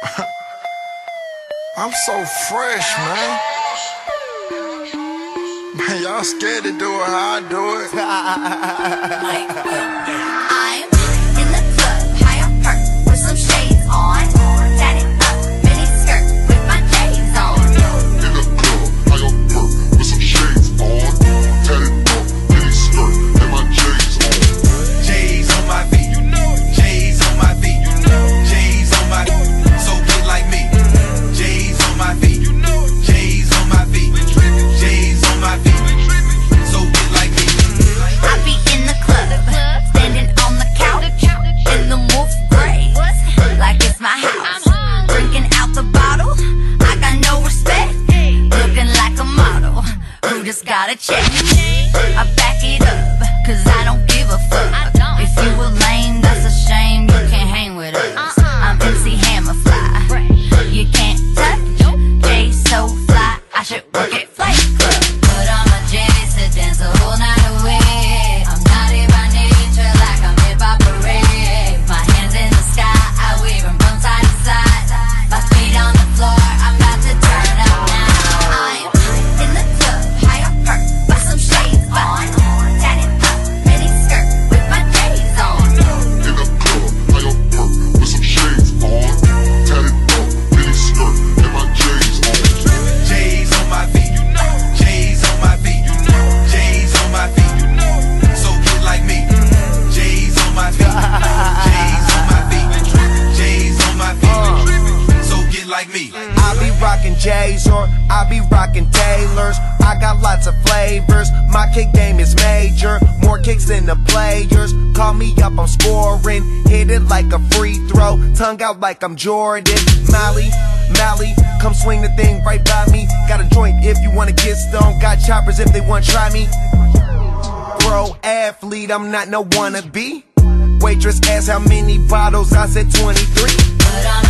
I'm so fresh, man. Man, y'all scared to do it how I do it. just got a. I back it up, cause I don't give a fuck. If you were lame, that's a shame, like me. I be rockin' J's or I be rockin' Taylors. I got lots of flavors. My kick game is major. More kicks than the players. Call me up, I'm scoring. Hit it like a free throw. Tongue out like I'm Jordan. Mally, Mally, come swing the thing right by me. Got a joint if you wanna get stoned. Got choppers if they wanna try me. Pro athlete, I'm not no wannabe. Waitress asked how many bottles, I said 23.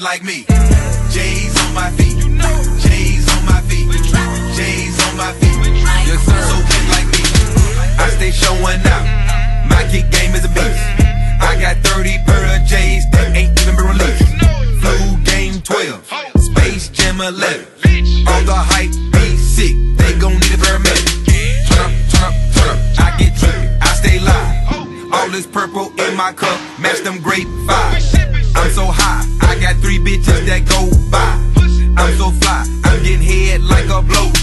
like me. J's on my feet. J's on my feet, J's on my feet. Yes, sir. So get like me. I stay showing out. My kick game is a beast. I got 30 pair of J's that ain't even been released. Flu game 12, Space Jam 11. All the hype be sick, they gon' need a paramedic. Turn up, turn up, turn up. I get trippy, I stay live. All this purple in my cup, match them grape five. I'm so high, I got three bitches that go by. I'm so fly, I'm getting head like a blow